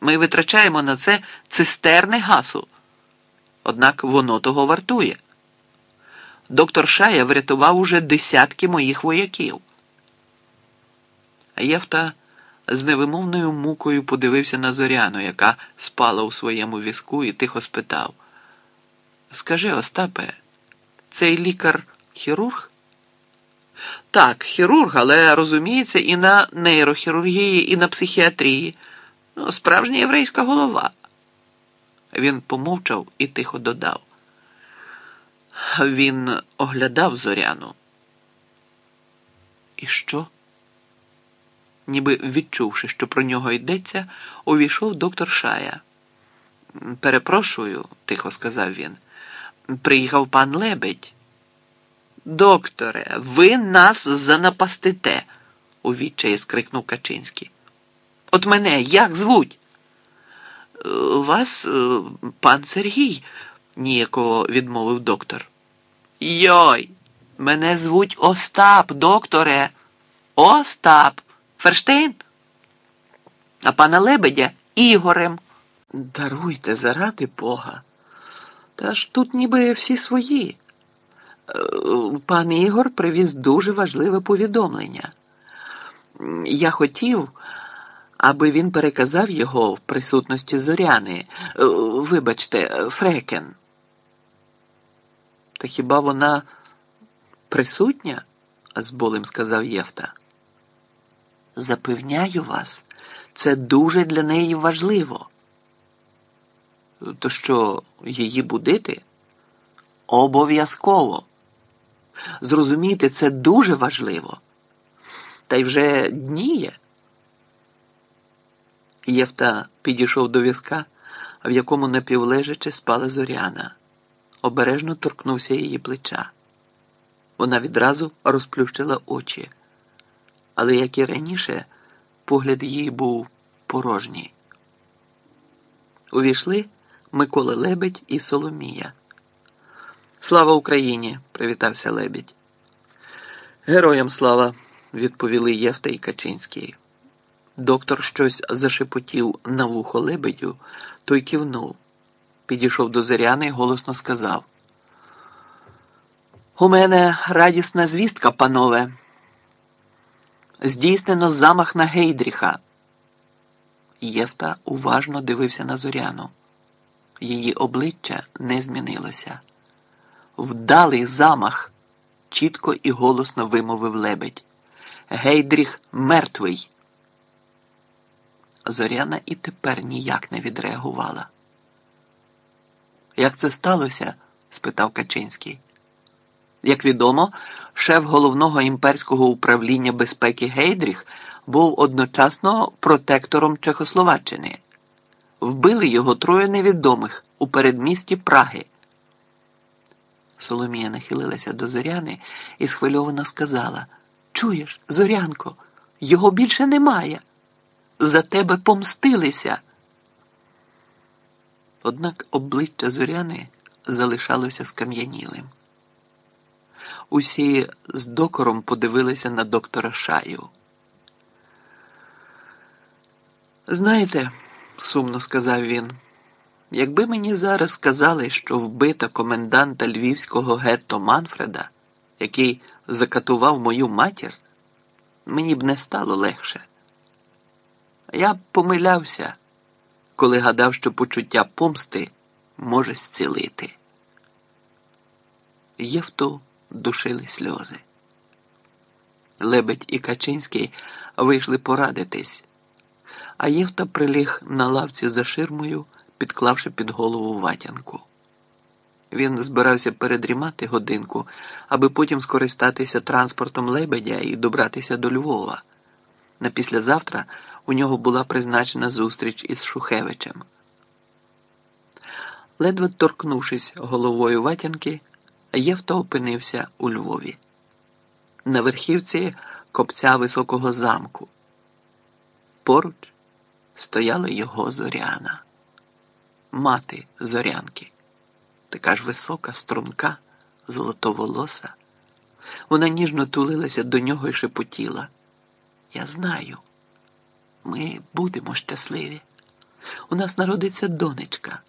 Ми витрачаємо на це цистерни гасу. Однак воно того вартує. Доктор Шая врятував уже десятки моїх вояків. Євта з невимовною мукою подивився на зоряну, яка спала у своєму візку, і тихо спитав: Скажи, Остапе, цей лікар хірург? Так, хірург, але розуміється і на нейрохірургії, і на психіатрії. Ну, Справжня єврейська голова. Він помовчав і тихо додав. Він оглядав зоряну. І що? Ніби відчувши, що про нього йдеться, увійшов доктор Шая. Перепрошую, тихо сказав він. Приїхав пан Лебедь. Докторе, ви нас занапастите, у відчаї скрикнув Качинський. От мене як звуть? «Е, Вас е, пан Сергій, ніяково відмовив доктор. Йой, мене звуть Остап, докторе. Остап. Ферштейн? А пана Лебедя Ігорем. Даруйте заради Бога. Та ж тут ніби всі свої. Е, Пан Ігор привіз дуже важливе повідомлення. Я хотів, аби він переказав його в присутності зоряни. Е, Вибачте, Фрекен. Та хіба вона присутня? з болем сказав Євта. Запевняю вас, це дуже для неї важливо. То що, її будити? Обов'язково. Зрозуміти, це дуже важливо. Та й вже дніє. Євта підійшов до візка, в якому напівлежачи спала зоряна. Обережно торкнувся її плеча. Вона відразу розплющила очі, але, як і раніше, погляд її був порожній. Увійшли Микола Лебедь і Соломія. Слава Україні! привітався Лебідь. Героям слава, відповіли Євта і Качинський. Доктор щось зашепотів на вухо лебедю, той кивнув. Підійшов до Зоряни і голосно сказав. У мене радісна звістка, панове. Здійснено замах на Гейдріха. Євта уважно дивився на зоряну. Її обличчя не змінилося. Вдалий замах, чітко і голосно вимовив лебедь. Гейдріх мертвий. Зоряна і тепер ніяк не відреагувала. Як це сталося? спитав Качинський. Як відомо, шеф головного імперського управління безпеки Гейдріх був одночасно протектором Чехословаччини. Вбили його троє невідомих у передмісті Праги. Соломія нахилилася до зоряни і схвильовано сказала: Чуєш, зорянко, його більше немає. За тебе помстилися. Однак обличчя зоряни залишалося скам'янілим. Усі з докором подивилися на доктора Шаю. Знаєте, сумно сказав він, якби мені зараз сказали, що вбита коменданта львівського гетто Манфреда, який закатував мою матір, мені б не стало легше. Я помилявся, коли гадав, що почуття помсти може зцілити. Євту душили сльози. Лебедь і Качинський вийшли порадитись, а Євта приліг на лавці за ширмою, підклавши під голову ватянку. Він збирався передрімати годинку, аби потім скористатися транспортом лебедя і добратися до Львова. На післязавтра у нього була призначена зустріч із Шухевичем. Ледве торкнувшись головою ватянки, Євто опинився у Львові. На верхівці копця високого замку. Поруч стояла його зоряна, мати зорянки, така ж висока, струнка, золотоволоса. Вона ніжно тулилася до нього і шепотіла. Я знаю, ми будемо щасливі. у нас народиться донечка.